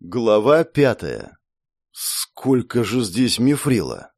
Глава пятая. Сколько же здесь мифрила?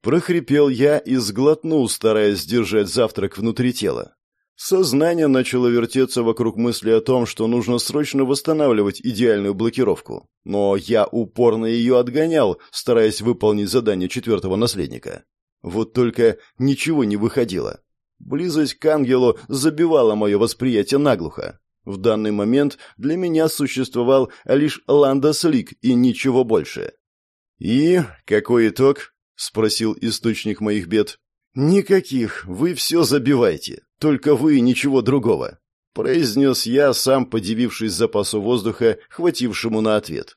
Прохрипел я и сглотнул, стараясь сдержать завтрак внутри тела. Сознание начало вертеться вокруг мысли о том, что нужно срочно восстанавливать идеальную блокировку. Но я упорно ее отгонял, стараясь выполнить задание четвертого наследника. Вот только ничего не выходило. Близость к ангелу забивала мое восприятие наглухо. В данный момент для меня существовал лишь Ландас-Лик и ничего больше. «И какой итог?» — спросил источник моих бед. «Никаких, вы все забиваете, только вы и ничего другого», — произнес я, сам подивившись запасу воздуха, хватившему на ответ.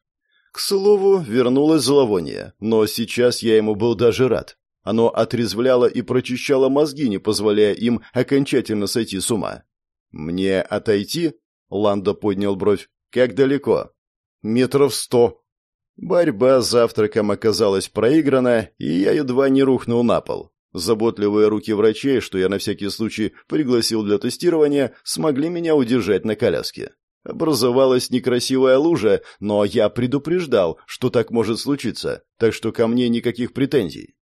К слову, вернулось зловоние, но сейчас я ему был даже рад. Оно отрезвляло и прочищало мозги, не позволяя им окончательно сойти с ума. «Мне отойти?» Ландо поднял бровь. «Как далеко?» «Метров сто». Борьба с завтраком оказалась проиграна, и я едва не рухнул на пол. Заботливые руки врачей, что я на всякий случай пригласил для тестирования, смогли меня удержать на коляске. Образовалась некрасивая лужа, но я предупреждал, что так может случиться, так что ко мне никаких претензий.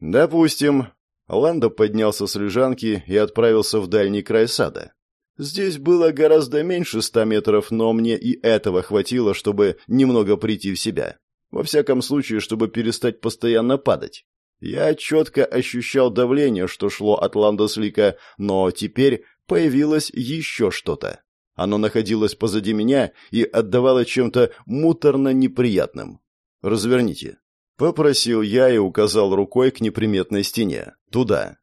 «Допустим». Ландо поднялся с лежанки и отправился в дальний край сада. Здесь было гораздо меньше ста метров, но мне и этого хватило, чтобы немного прийти в себя. Во всяком случае, чтобы перестать постоянно падать. Я четко ощущал давление, что шло от Ландослика, но теперь появилось еще что-то. Оно находилось позади меня и отдавало чем-то муторно неприятным. «Разверните». Попросил я и указал рукой к неприметной стене. Туда.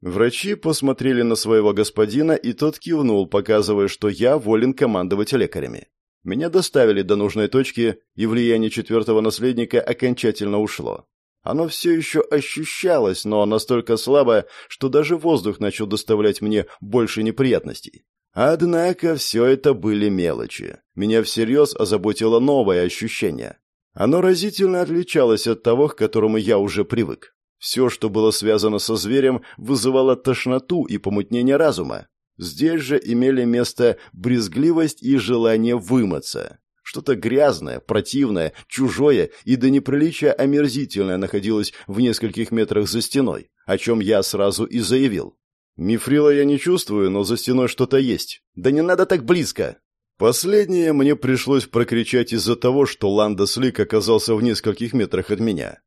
Врачи посмотрели на своего господина, и тот кивнул, показывая, что я волен командовать лекарями. Меня доставили до нужной точки, и влияние четвертого наследника окончательно ушло. Оно все еще ощущалось, но настолько слабо, что даже воздух начал доставлять мне больше неприятностей. Однако все это были мелочи. Меня всерьез озаботило новое ощущение. Оно разительно отличалось от того, к которому я уже привык. Все, что было связано со зверем, вызывало тошноту и помутнение разума. Здесь же имели место брезгливость и желание вымыться. Что-то грязное, противное, чужое и до неприличия омерзительное находилось в нескольких метрах за стеной, о чем я сразу и заявил. «Мифрила я не чувствую, но за стеной что-то есть. Да не надо так близко!» Последнее мне пришлось прокричать из-за того, что Ланда Слик оказался в нескольких метрах от меня.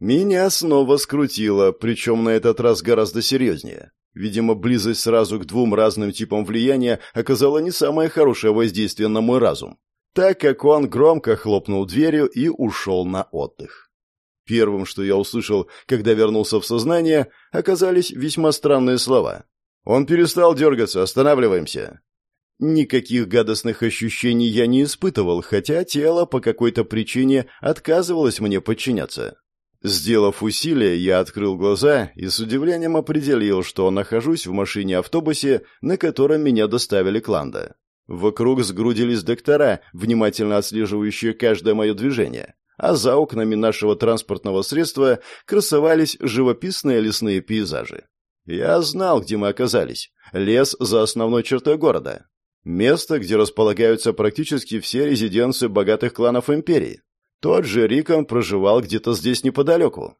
Меня снова скрутило, причем на этот раз гораздо серьезнее. Видимо, близость сразу к двум разным типам влияния оказала не самое хорошее воздействие на мой разум, так как он громко хлопнул дверью и ушел на отдых. Первым, что я услышал, когда вернулся в сознание, оказались весьма странные слова. «Он перестал дергаться, останавливаемся». Никаких гадостных ощущений я не испытывал, хотя тело по какой-то причине отказывалось мне подчиняться. Сделав усилие, я открыл глаза и с удивлением определил, что нахожусь в машине-автобусе, на котором меня доставили к Ланда. Вокруг сгрудились доктора, внимательно отслеживающие каждое мое движение, а за окнами нашего транспортного средства красовались живописные лесные пейзажи. Я знал, где мы оказались. Лес за основной чертой города. Место, где располагаются практически все резиденции богатых кланов империи. Тот же Рикон проживал где-то здесь неподалеку.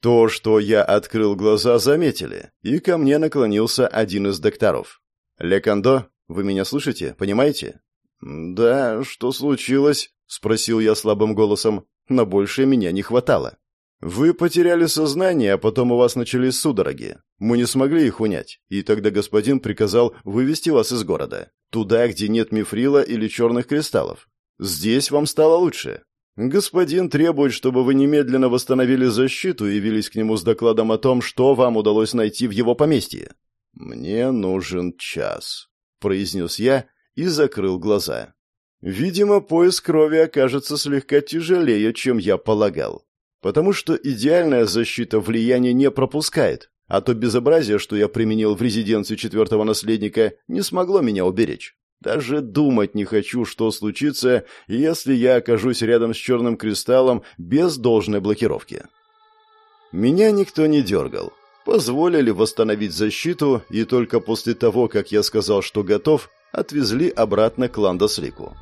То, что я открыл глаза, заметили, и ко мне наклонился один из докторов. «Лекандо, вы меня слышите, понимаете?» «Да, что случилось?» — спросил я слабым голосом. На больше меня не хватало. «Вы потеряли сознание, а потом у вас начались судороги. Мы не смогли их унять, и тогда господин приказал вывести вас из города, туда, где нет мифрила или черных кристаллов. Здесь вам стало лучше. «Господин требует, чтобы вы немедленно восстановили защиту и явились к нему с докладом о том, что вам удалось найти в его поместье». «Мне нужен час», — произнес я и закрыл глаза. Видимо, поиск крови окажется слегка тяжелее, чем я полагал. Потому что идеальная защита влияния не пропускает, а то безобразие, что я применил в резиденции четвертого наследника, не смогло меня уберечь. Даже думать не хочу, что случится, если я окажусь рядом с черным кристаллом без должной блокировки. Меня никто не дергал. Позволили восстановить защиту, и только после того, как я сказал, что готов, отвезли обратно к Ландослику.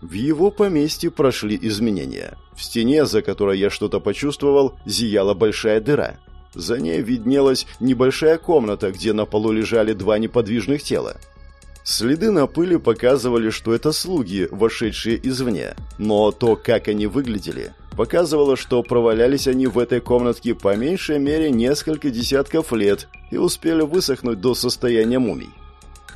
В его поместье прошли изменения. В стене, за которой я что-то почувствовал, зияла большая дыра. За ней виднелась небольшая комната, где на полу лежали два неподвижных тела. Следы на пыли показывали, что это слуги, вошедшие извне. Но то, как они выглядели, показывало, что провалялись они в этой комнатке по меньшей мере несколько десятков лет и успели высохнуть до состояния мумий.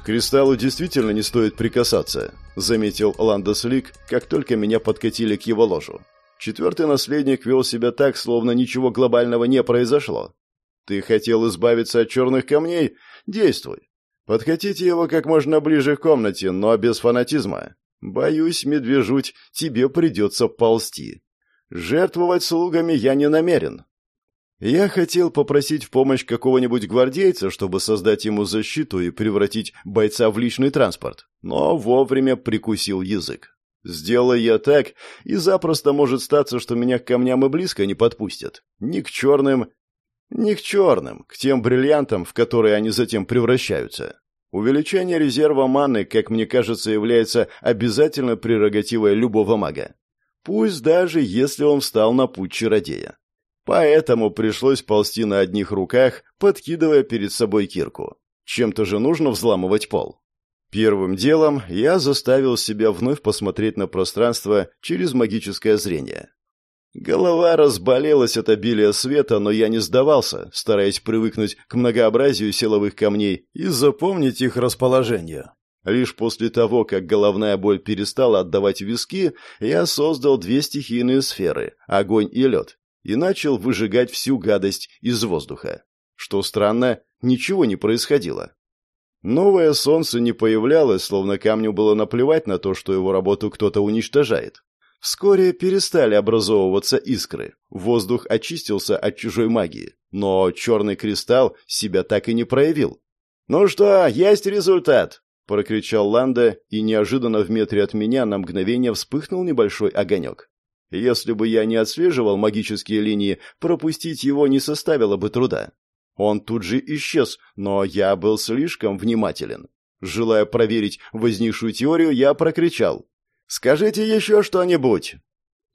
кристаллу действительно не стоит прикасаться», — заметил Ландос Лик, как только меня подкатили к его ложу. Четвертый наследник вел себя так, словно ничего глобального не произошло. «Ты хотел избавиться от черных камней? Действуй. Подкатите его как можно ближе к комнате, но без фанатизма. Боюсь, медвежуть, тебе придется ползти. Жертвовать слугами я не намерен. Я хотел попросить в помощь какого-нибудь гвардейца, чтобы создать ему защиту и превратить бойца в личный транспорт, но вовремя прикусил язык. Сделай я так, и запросто может статься, что меня к камням и близко не подпустят. Ни к черным, не к черным, к тем бриллиантам, в которые они затем превращаются. Увеличение резерва маны, как мне кажется, является обязательной прерогативой любого мага. Пусть даже если он встал на путь чародея. Поэтому пришлось ползти на одних руках, подкидывая перед собой кирку. Чем-то же нужно взламывать пол. Первым делом я заставил себя вновь посмотреть на пространство через магическое зрение. Голова разболелась от обилия света, но я не сдавался, стараясь привыкнуть к многообразию силовых камней и запомнить их расположение. Лишь после того, как головная боль перестала отдавать виски, я создал две стихийные сферы — огонь и лед, и начал выжигать всю гадость из воздуха. Что странно, ничего не происходило. Новое солнце не появлялось, словно камню было наплевать на то, что его работу кто-то уничтожает. Вскоре перестали образовываться искры. Воздух очистился от чужой магии. Но черный кристалл себя так и не проявил. «Ну что, есть результат!» — прокричал Ланда, и неожиданно в метре от меня на мгновение вспыхнул небольшой огонек. Если бы я не отслеживал магические линии, пропустить его не составило бы труда. Он тут же исчез, но я был слишком внимателен. Желая проверить возникшую теорию, я прокричал. «Скажите еще что-нибудь!»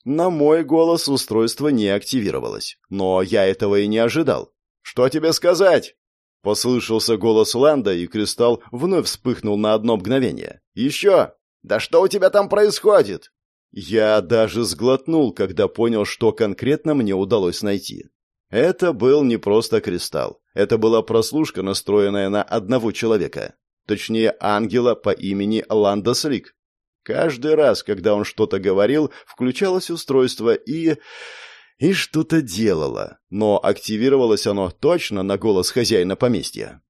На мой голос устройство не активировалось, но я этого и не ожидал. «Что тебе сказать?» Послышался голос Ланда, и кристалл вновь вспыхнул на одно мгновение. «Еще! Да что у тебя там происходит?» Я даже сглотнул, когда понял, что конкретно мне удалось найти. Это был не просто кристалл. Это была прослушка, настроенная на одного человека. Точнее, ангела по имени Ланда Слик. Каждый раз, когда он что-то говорил, включалось устройство и... и что-то делало. Но активировалось оно точно на голос хозяина поместья.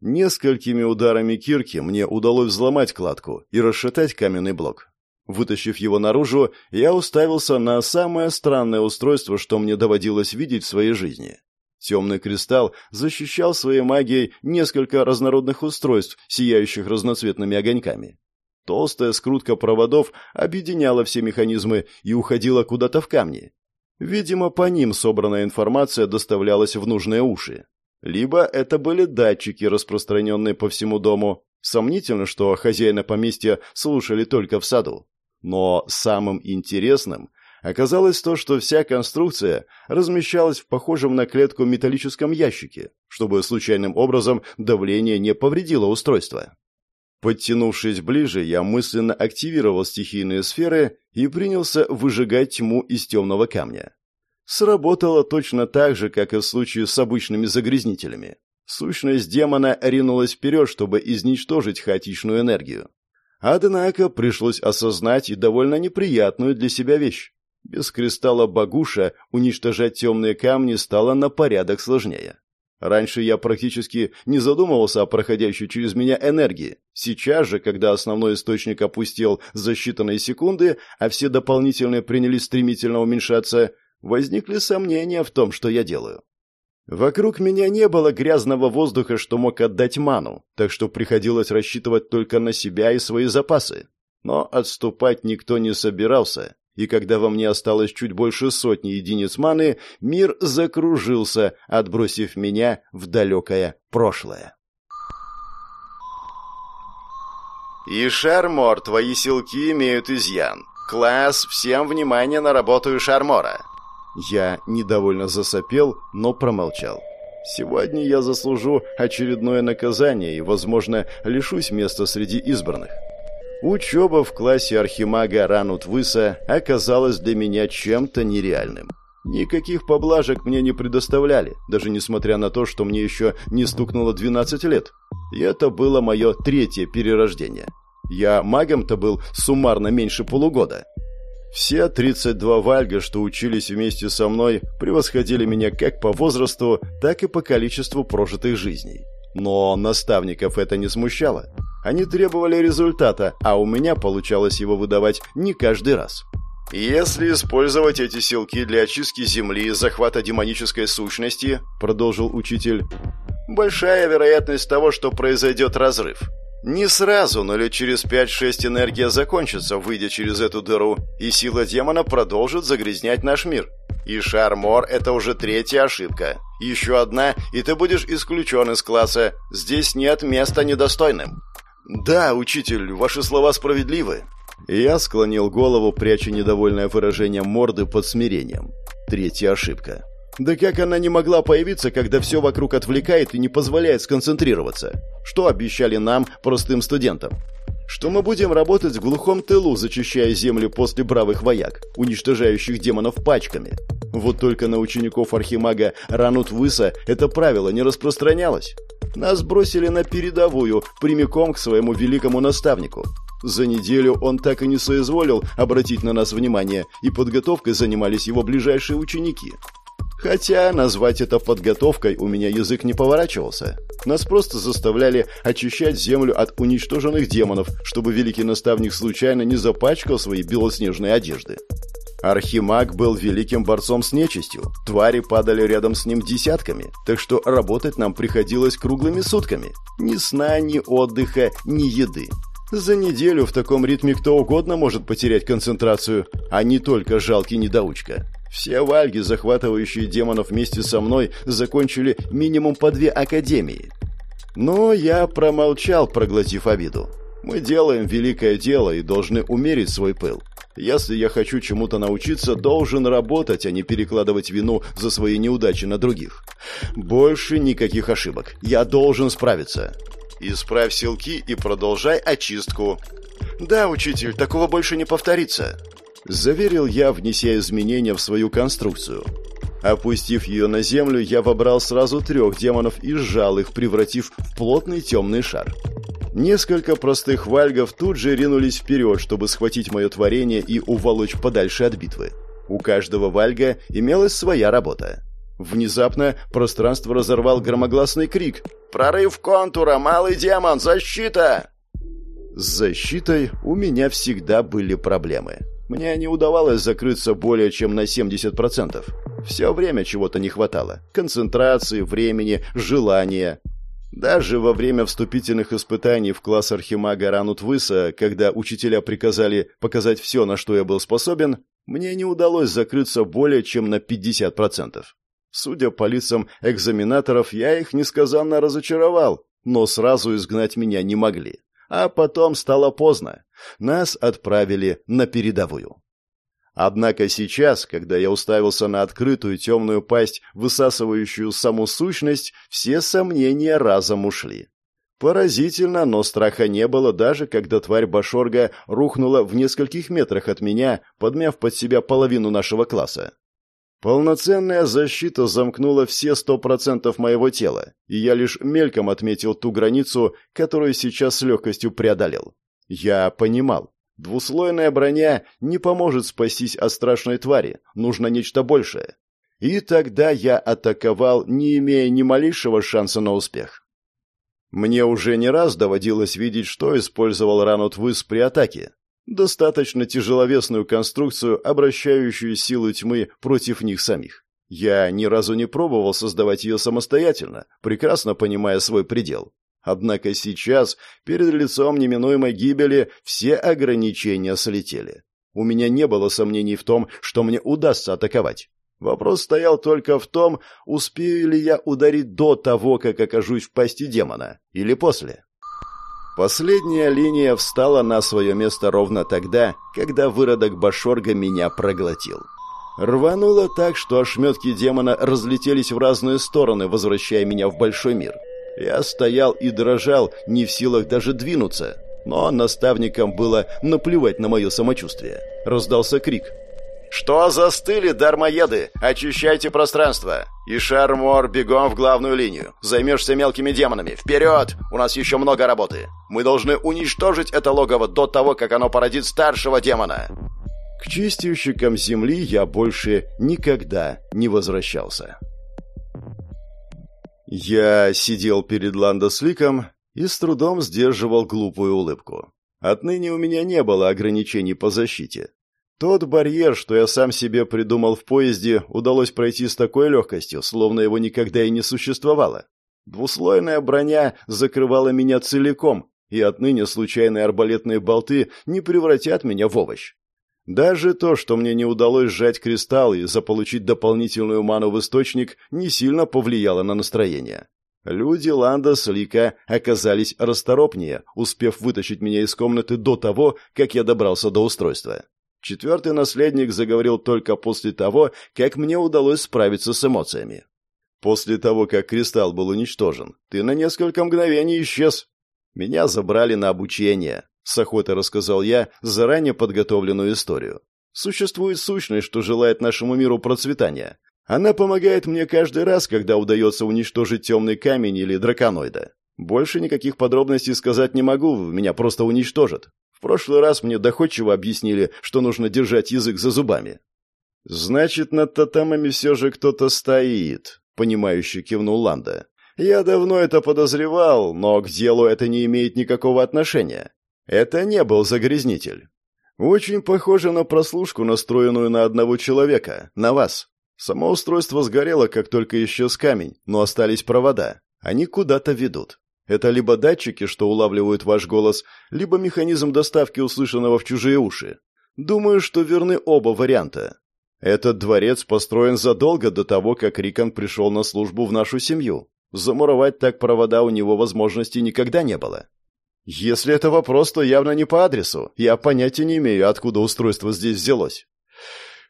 Несколькими ударами кирки мне удалось взломать кладку и расшатать каменный блок. Вытащив его наружу, я уставился на самое странное устройство, что мне доводилось видеть в своей жизни. Темный кристалл защищал своей магией несколько разнородных устройств, сияющих разноцветными огоньками. Толстая скрутка проводов объединяла все механизмы и уходила куда-то в камни. Видимо, по ним собранная информация доставлялась в нужные уши. Либо это были датчики, распространенные по всему дому. Сомнительно, что хозяина поместья слушали только в саду. Но самым интересным оказалось то, что вся конструкция размещалась в похожем на клетку металлическом ящике, чтобы случайным образом давление не повредило устройство. Подтянувшись ближе, я мысленно активировал стихийные сферы и принялся выжигать тьму из темного камня. Сработало точно так же, как и в случае с обычными загрязнителями. Сущность демона ринулась вперед, чтобы изничтожить хаотичную энергию. Однако пришлось осознать и довольно неприятную для себя вещь. Без кристалла Багуша уничтожать темные камни стало на порядок сложнее. Раньше я практически не задумывался о проходящей через меня энергии. Сейчас же, когда основной источник опустел за считанные секунды, а все дополнительные принялись стремительно уменьшаться, возникли сомнения в том, что я делаю. Вокруг меня не было грязного воздуха, что мог отдать ману, так что приходилось рассчитывать только на себя и свои запасы. Но отступать никто не собирался, и когда во мне осталось чуть больше сотни единиц маны, мир закружился, отбросив меня в далекое прошлое. И Шармор, твои силки имеют изъян. Класс, всем внимание на работу и Шармора. Я недовольно засопел, но промолчал. Сегодня я заслужу очередное наказание и, возможно, лишусь места среди избранных. Учеба в классе архимага Ранут Выса оказалась для меня чем-то нереальным. Никаких поблажек мне не предоставляли, даже несмотря на то, что мне еще не стукнуло 12 лет. И это было мое третье перерождение. Я магом-то был суммарно меньше полугода. Все 32 вальга, что учились вместе со мной, превосходили меня как по возрасту, так и по количеству прожитых жизней. Но наставников это не смущало. Они требовали результата, а у меня получалось его выдавать не каждый раз. «Если использовать эти силки для очистки земли и захвата демонической сущности», — продолжил учитель, — «большая вероятность того, что произойдет разрыв. Не сразу, но лет через 5-6 энергия закончится, выйдя через эту дыру, и сила демона продолжит загрязнять наш мир. И Шармор — это уже третья ошибка. Еще одна, и ты будешь исключен из класса. Здесь нет места недостойным. Да, учитель, ваши слова справедливы. Я склонил голову, пряча недовольное выражение морды под смирением. Третья ошибка. Да как она не могла появиться, когда все вокруг отвлекает и не позволяет сконцентрироваться? Что обещали нам, простым студентам? Что мы будем работать в глухом тылу, зачищая землю после бравых вояк, уничтожающих демонов пачками. Вот только на учеников Архимага Ранут Выса это правило не распространялось. Нас бросили на передовую, прямиком к своему великому наставнику. За неделю он так и не соизволил обратить на нас внимание, и подготовкой занимались его ближайшие ученики. Хотя назвать это подготовкой у меня язык не поворачивался. Нас просто заставляли очищать землю от уничтоженных демонов, чтобы великий наставник случайно не запачкал свои белоснежные одежды. Архимаг был великим борцом с нечистью. Твари падали рядом с ним десятками, так что работать нам приходилось круглыми сутками. Ни сна, ни отдыха, ни еды. За неделю в таком ритме кто угодно может потерять концентрацию, а не только жалкий недоучка. Все вальги, захватывающие демонов вместе со мной, закончили минимум по две академии. Но я промолчал, проглотив обиду. Мы делаем великое дело и должны умерить свой пыл. Если я хочу чему-то научиться, должен работать, а не перекладывать вину за свои неудачи на других. Больше никаких ошибок. Я должен справиться. Исправь силки и продолжай очистку. Да, учитель, такого больше не повторится. Заверил я, внеся изменения в свою конструкцию. Опустив ее на землю, я вобрал сразу трех демонов и сжал их, превратив в плотный темный шар. Несколько простых вальгов тут же ринулись вперед, чтобы схватить мое творение и уволочь подальше от битвы. У каждого вальга имелась своя работа. Внезапно пространство разорвал громогласный крик. «Прорыв контура! Малый демон! Защита!» С защитой у меня всегда были проблемы. Мне не удавалось закрыться более чем на 70%. Все время чего-то не хватало. Концентрации, времени, желания. Даже во время вступительных испытаний в класс Архимага Ранутвыса, когда учителя приказали показать все, на что я был способен, мне не удалось закрыться более чем на 50%. Судя по лицам экзаменаторов, я их несказанно разочаровал, но сразу изгнать меня не могли. А потом стало поздно. Нас отправили на передовую. Однако сейчас, когда я уставился на открытую темную пасть, высасывающую саму сущность, все сомнения разом ушли. Поразительно, но страха не было даже, когда тварь Башорга рухнула в нескольких метрах от меня, подмяв под себя половину нашего класса. Полноценная защита замкнула все сто процентов моего тела, и я лишь мельком отметил ту границу, которую сейчас с легкостью преодолел. Я понимал, двуслойная броня не поможет спастись от страшной твари, нужно нечто большее. И тогда я атаковал, не имея ни малейшего шанса на успех. Мне уже не раз доводилось видеть, что использовал Ранут Выс при атаке, достаточно тяжеловесную конструкцию, обращающую силу тьмы против них самих. Я ни разу не пробовал создавать ее самостоятельно, прекрасно понимая свой предел. Однако сейчас, перед лицом неминуемой гибели, все ограничения слетели. У меня не было сомнений в том, что мне удастся атаковать. Вопрос стоял только в том, успею ли я ударить до того, как окажусь в пасти демона, или после. Последняя линия встала на свое место ровно тогда, когда выродок Башорга меня проглотил. Рвануло так, что ошметки демона разлетелись в разные стороны, возвращая меня в большой мир. Я стоял и дрожал, не в силах даже двинуться. Но наставникам было наплевать на мое самочувствие. Раздался крик. «Что застыли, дармоеды? Очищайте пространство! И Шармор, бегом в главную линию! Займешься мелкими демонами! Вперед! У нас еще много работы! Мы должны уничтожить это логово до того, как оно породит старшего демона!» К чистильщикам земли я больше никогда не возвращался. Я сидел перед Ландосликом и с трудом сдерживал глупую улыбку. Отныне у меня не было ограничений по защите. Тот барьер, что я сам себе придумал в поезде, удалось пройти с такой легкостью, словно его никогда и не существовало. Двуслойная броня закрывала меня целиком, и отныне случайные арбалетные болты не превратят меня в овощ. Даже то, что мне не удалось сжать кристалл и заполучить дополнительную ману в источник, не сильно повлияло на настроение. Люди Ланда с Лика оказались расторопнее, успев вытащить меня из комнаты до того, как я добрался до устройства. Четвертый наследник заговорил только после того, как мне удалось справиться с эмоциями. После того, как кристалл был уничтожен, ты на несколько мгновений исчез. Меня забрали на обучение, с охотой рассказал я заранее подготовленную историю. Существует сущность, что желает нашему миру процветания. Она помогает мне каждый раз, когда удается уничтожить темный камень или драконоида. Больше никаких подробностей сказать не могу, меня просто уничтожат. В прошлый раз мне доходчиво объяснили, что нужно держать язык за зубами. «Значит, над тотемами все же кто-то стоит», — понимающе кивнул Ланда. «Я давно это подозревал, но к делу это не имеет никакого отношения. Это не был загрязнитель. Очень похоже на прослушку, настроенную на одного человека, на вас. Само устройство сгорело, как только исчез камень, но остались провода. Они куда-то ведут. Это либо датчики, что улавливают ваш голос, либо механизм доставки услышанного в чужие уши. Думаю, что верны оба варианта. Этот дворец построен задолго до того, как Рикон пришел на службу в нашу семью. Замуровать так провода у него возможности никогда не было. Если это вопрос, то явно не по адресу. Я понятия не имею, откуда устройство здесь взялось.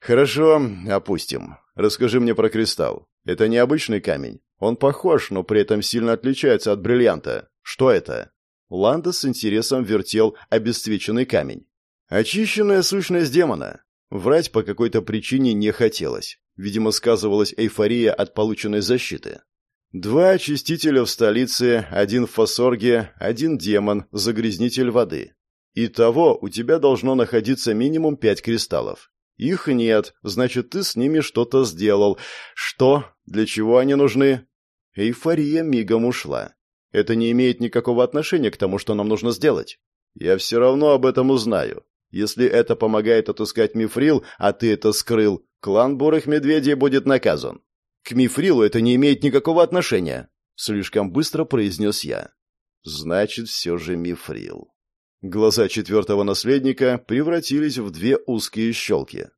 Хорошо, опустим. Расскажи мне про кристалл. Это необычный камень. Он похож, но при этом сильно отличается от бриллианта. Что это? Ланда с интересом вертел обесцвеченный камень. Очищенная сущность демона. Врать по какой-то причине не хотелось. Видимо, сказывалась эйфория от полученной защиты. Два очистителя в столице, один в Фасорге, один демон, загрязнитель воды. Итого у тебя должно находиться минимум пять кристаллов. Их нет, значит, ты с ними что-то сделал. Что? Для чего они нужны? Эйфория мигом ушла. Это не имеет никакого отношения к тому, что нам нужно сделать. Я все равно об этом узнаю. Если это помогает отыскать Мифрил, а ты это скрыл, клан бурых медведей будет наказан. К Мифрилу это не имеет никакого отношения, слишком быстро произнес я. Значит, все же Мифрил. Глаза четвертого наследника превратились в две узкие щелки.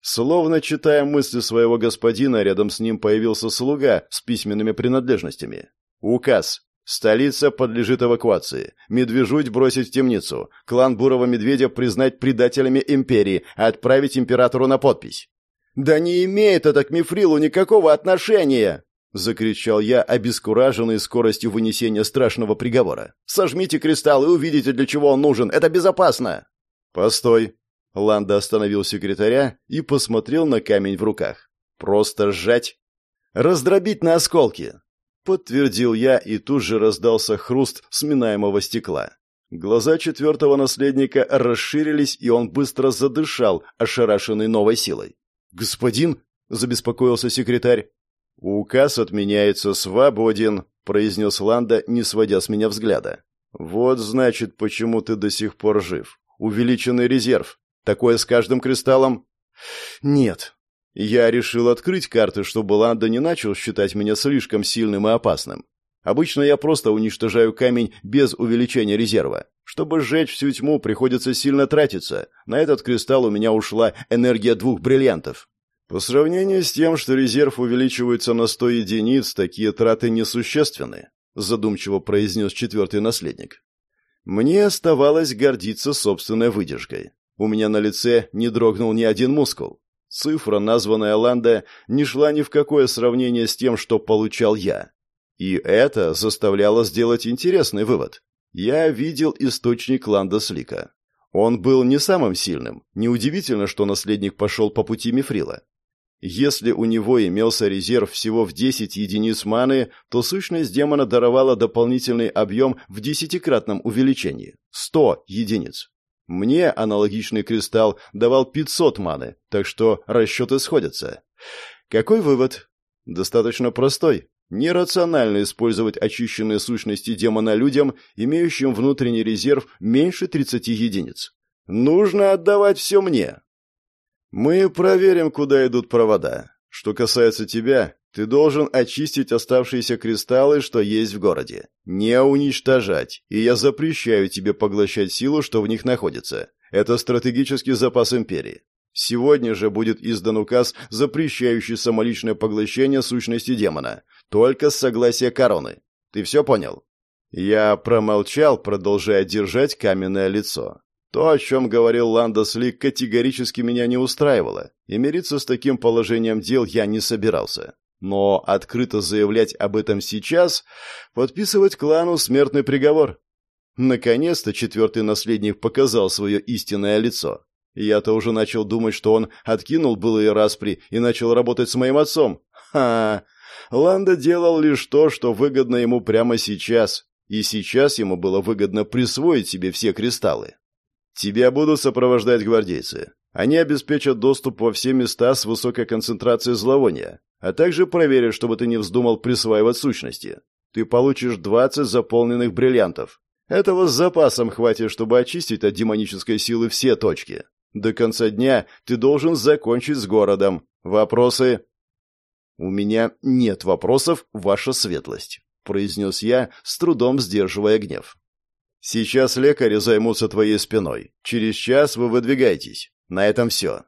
Словно читая мысли своего господина, рядом с ним появился слуга с письменными принадлежностями. Указ. Столица подлежит эвакуации. Медвежуть бросить в темницу. Клан Бурого Медведя признать предателями империи, а отправить императору на подпись. «Да не имеет это к Мифрилу никакого отношения!» — закричал я, обескураженный скоростью вынесения страшного приговора. «Сожмите кристалл и увидите, для чего он нужен. Это безопасно!» «Постой!» Ланда остановил секретаря и посмотрел на камень в руках. «Просто сжать?» «Раздробить на осколки!» Подтвердил я, и тут же раздался хруст сминаемого стекла. Глаза четвертого наследника расширились, и он быстро задышал, ошарашенный новой силой. «Господин?» — забеспокоился секретарь. «Указ отменяется свободен», — произнес Ланда, не сводя с меня взгляда. «Вот, значит, почему ты до сих пор жив. Увеличенный резерв. Такое с каждым кристаллом?» «Нет». Я решил открыть карты, чтобы Ланда не начал считать меня слишком сильным и опасным. Обычно я просто уничтожаю камень без увеличения резерва. Чтобы сжечь всю тьму, приходится сильно тратиться. На этот кристалл у меня ушла энергия двух бриллиантов. По сравнению с тем, что резерв увеличивается на 100 единиц, такие траты несущественны, задумчиво произнес четвертый наследник. Мне оставалось гордиться собственной выдержкой. У меня на лице не дрогнул ни один мускул. Цифра, названная Ланда, не шла ни в какое сравнение с тем, что получал я. И это заставляло сделать интересный вывод. Я видел источник Ланда Слика. Он был не самым сильным. Неудивительно, что наследник пошел по пути Мифрила. Если у него имелся резерв всего в 10 единиц маны, то сущность демона даровала дополнительный объем в десятикратном увеличении – 100 единиц. Мне аналогичный кристалл давал 500 маны, так что расчеты сходятся. Какой вывод? Достаточно простой. Нерационально использовать очищенные сущности демона людям, имеющим внутренний резерв меньше 30 единиц. Нужно отдавать все мне. Мы проверим, куда идут провода. Что касается тебя, ты должен очистить оставшиеся кристаллы, что есть в городе. Не уничтожать, и я запрещаю тебе поглощать силу, что в них находится. Это стратегический запас империи. Сегодня же будет издан указ, запрещающий самоличное поглощение сущности демона, только с согласия короны. Ты все понял? Я промолчал, продолжая держать каменное лицо. То, о чем говорил Ландос Ли, категорически меня не устраивало, и мириться с таким положением дел я не собирался. Но открыто заявлять об этом сейчас, подписывать клану смертный приговор. Наконец-то четвертый наследник показал свое истинное лицо. Я-то уже начал думать, что он откинул былые распри и начал работать с моим отцом. Ха! Ланда делал лишь то, что выгодно ему прямо сейчас. И сейчас ему было выгодно присвоить себе все кристаллы. Тебя будут сопровождать гвардейцы. Они обеспечат доступ во все места с высокой концентрацией зловония, а также проверят, чтобы ты не вздумал присваивать сущности. Ты получишь 20 заполненных бриллиантов. Этого с запасом хватит, чтобы очистить от демонической силы все точки. До конца дня ты должен закончить с городом. Вопросы? У меня нет вопросов, ваша светлость, произнес я, с трудом сдерживая гнев. Сейчас лекари займутся твоей спиной. Через час вы выдвигаетесь. На этом все.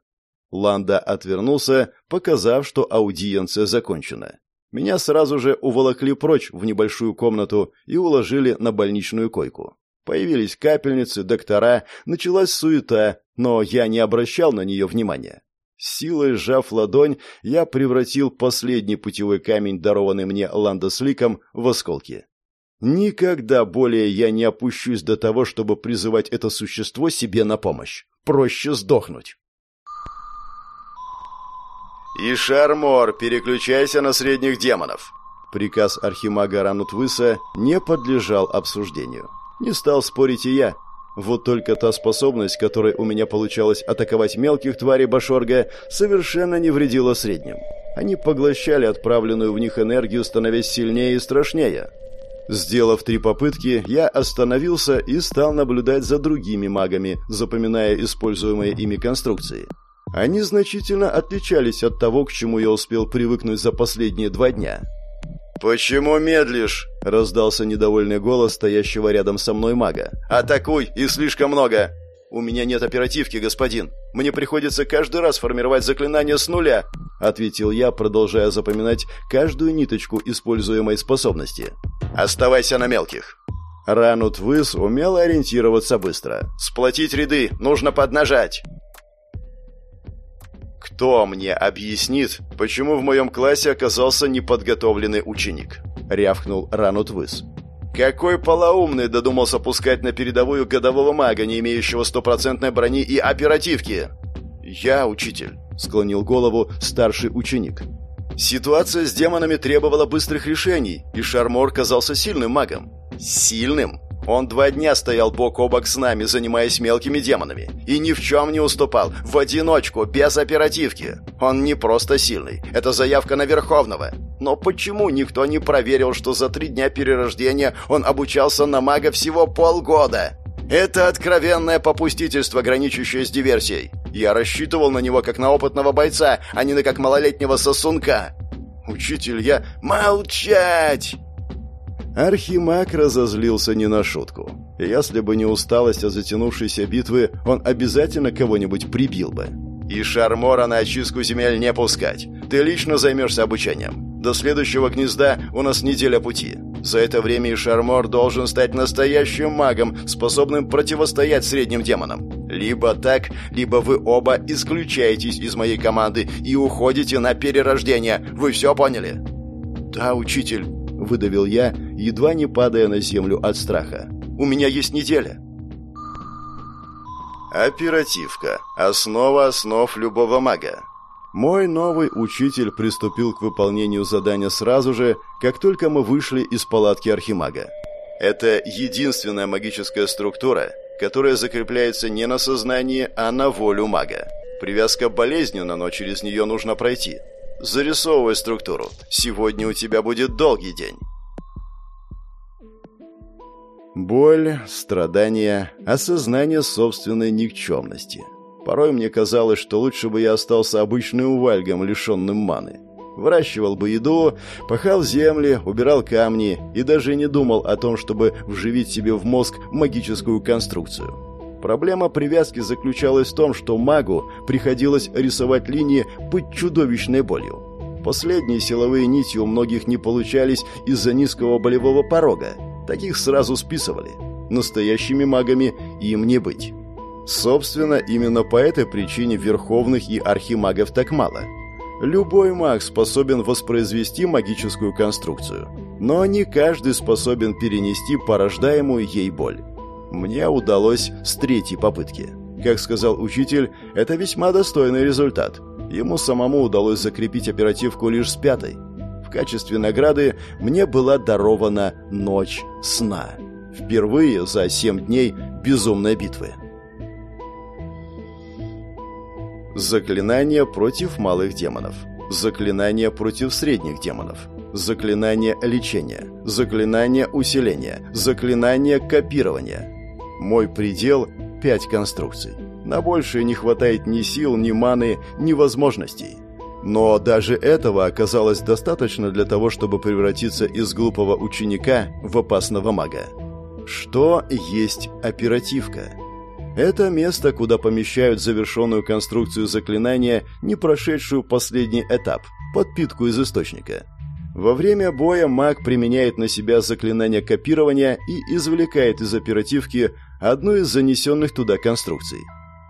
Ланда отвернулся, показав, что аудиенция закончена. Меня сразу же уволокли прочь в небольшую комнату и уложили на больничную койку. Появились капельницы, доктора, началась суета, но я не обращал на нее внимания. Силой сжав ладонь, я превратил последний путевой камень, дарованный мне Ландосликом, в осколки. Никогда более я не опущусь до того, чтобы призывать это существо себе на помощь. Проще сдохнуть. «Ишармор, переключайся на средних демонов!» Приказ архимага Ранутвыса не подлежал обсуждению. Не стал спорить и я. Вот только та способность, которой у меня получалось атаковать мелких тварей Башорга, совершенно не вредила средним. Они поглощали отправленную в них энергию, становясь сильнее и страшнее. Сделав три попытки, я остановился и стал наблюдать за другими магами, запоминая используемые ими конструкции. Они значительно отличались от того, к чему я успел привыкнуть за последние два дня. «Почему медлишь?» — раздался недовольный голос стоящего рядом со мной мага. «Атакуй! Их слишком много!» «У меня нет оперативки, господин. Мне приходится каждый раз формировать заклинание с нуля», — ответил я, продолжая запоминать каждую ниточку используемой способности. «Оставайся на мелких». Ранут Выс умел ориентироваться быстро. «Сплотить ряды! Нужно поднажать!» «Кто мне объяснит, почему в моем классе оказался неподготовленный ученик?» — рявкнул Ранут Выс. Какой полоумный додумался пускать на передовую годового мага, не имеющего стопроцентной брони и оперативки? Я учитель, склонил голову старший ученик. Ситуация с демонами требовала быстрых решений, и Шармор казался сильным магом. Сильным? Он два дня стоял бок о бок с нами, занимаясь мелкими демонами. И ни в чем не уступал. В одиночку, без оперативки. Он не просто сильный. Это заявка на Верховного. Но почему никто не проверил, что за три дня перерождения он обучался на мага всего полгода? Это откровенное попустительство, граничащее с диверсией. Я рассчитывал на него как на опытного бойца, а не на как малолетнего сосунка. Учитель, я... Молчать! Архимаг разозлился не на шутку. Если бы не усталость от затянувшейся битвы, он обязательно кого-нибудь прибил бы. И Шармора на очистку земель не пускать. Ты лично займешься обучением. До следующего гнезда у нас неделя пути. За это время и Шармор должен стать настоящим магом, способным противостоять средним демонам. Либо так, либо вы оба исключаетесь из моей команды и уходите на перерождение. Вы все поняли?» «Да, учитель», — выдавил я, едва не падая на землю от страха. «У меня есть неделя». Оперативка. Основа основ любого мага. Мой новый учитель приступил к выполнению задания сразу же, как только мы вышли из палатки архимага. Это единственная магическая структура, которая закрепляется не на сознании, а на волю мага. Привязка болезненна, но через нее нужно пройти. Зарисовывай структуру. Сегодня у тебя будет долгий день. Боль, страдания, осознание собственной никчемности – Порой мне казалось, что лучше бы я остался обычным вальгом, лишенным маны. Выращивал бы еду, пахал земли, убирал камни и даже не думал о том, чтобы вживить себе в мозг магическую конструкцию. Проблема привязки заключалась в том, что магу приходилось рисовать линии под чудовищной болью. Последние силовые нити у многих не получались из-за низкого болевого порога. Таких сразу списывали. Настоящими магами им не быть. Собственно, именно по этой причине верховных и архимагов так мало. Любой маг способен воспроизвести магическую конструкцию, но не каждый способен перенести порождаемую ей боль. Мне удалось с третьей попытки. Как сказал учитель, это весьма достойный результат. Ему самому удалось закрепить оперативку лишь с пятой. В качестве награды мне была дарована ночь сна. Впервые за семь дней безумной битвы. Заклинание против малых демонов. Заклинание против средних демонов. Заклинание лечения. Заклинание усиления. Заклинание копирования. Мой предел – пять конструкций. На большее не хватает ни сил, ни маны, ни возможностей. Но даже этого оказалось достаточно для того, чтобы превратиться из глупого ученика в опасного мага. Что есть оперативка? Это место, куда помещают завершенную конструкцию заклинания, не прошедшую последний этап – подпитку из источника. Во время боя маг применяет на себя заклинание копирования и извлекает из оперативки одну из занесенных туда конструкций.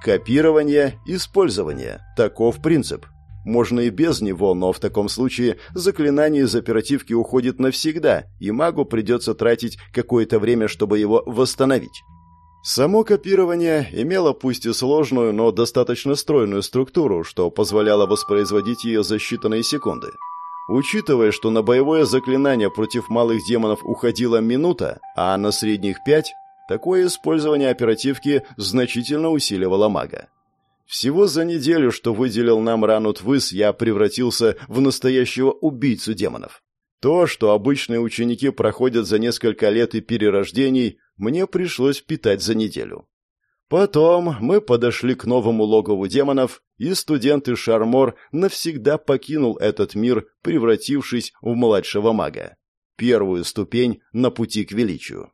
Копирование – использование. Таков принцип. Можно и без него, но в таком случае заклинание из оперативки уходит навсегда, и магу придется тратить какое-то время, чтобы его восстановить. Само копирование имело пусть и сложную, но достаточно стройную структуру, что позволяло воспроизводить ее за считанные секунды. Учитывая, что на боевое заклинание против малых демонов уходила минута, а на средних пять, такое использование оперативки значительно усиливало мага. Всего за неделю, что выделил нам Ранут Выс, я превратился в настоящего убийцу демонов. То, что обычные ученики проходят за несколько лет и перерождений, мне пришлось питать за неделю. Потом мы подошли к новому логову демонов, и студент Шармор навсегда покинул этот мир, превратившись в младшего мага. Первую ступень на пути к величию.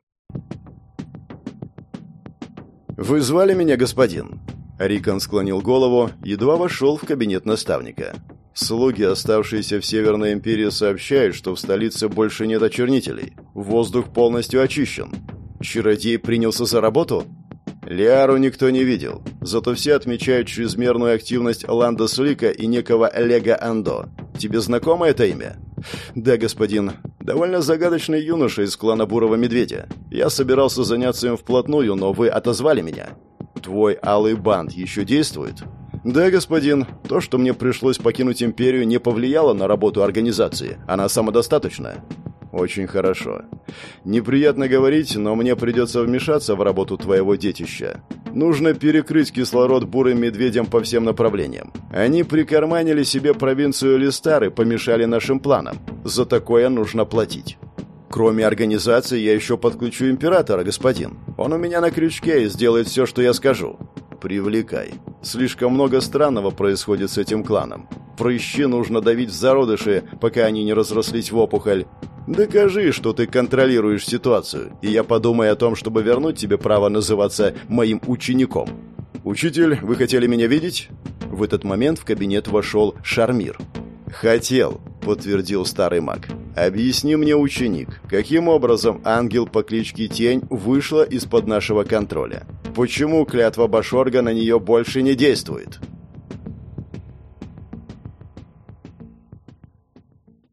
«Вы звали меня, господин?» Рикон склонил голову, едва вошел в кабинет наставника. Слуги, оставшиеся в Северной Империи, сообщают, что в столице больше нет очернителей. Воздух полностью очищен. Чародей принялся за работу? Лиару никто не видел. Зато все отмечают чрезмерную активность Ланда Слика и некого Лега Андо. Тебе знакомо это имя? Да, господин. Довольно загадочный юноша из клана Бурого Медведя. Я собирался заняться им вплотную, но вы отозвали меня. Твой алый банд еще действует? «Да, господин. То, что мне пришлось покинуть империю, не повлияло на работу организации. Она самодостаточна». «Очень хорошо. Неприятно говорить, но мне придется вмешаться в работу твоего детища. Нужно перекрыть кислород бурым медведям по всем направлениям. Они прикарманили себе провинцию Листар и помешали нашим планам. За такое нужно платить». Кроме организации, я еще подключу императора, господин. Он у меня на крючке и сделает все, что я скажу. Привлекай. Слишком много странного происходит с этим кланом. Прыщи нужно давить в зародыши, пока они не разрослись в опухоль. Докажи, что ты контролируешь ситуацию, и я подумаю о том, чтобы вернуть тебе право называться моим учеником. Учитель, вы хотели меня видеть? В этот момент в кабинет вошел Шармир. Хотел, подтвердил старый маг. Объясни мне, ученик, каким образом ангел по кличке Тень вышла из-под нашего контроля? Почему клятва Башорга на нее больше не действует?»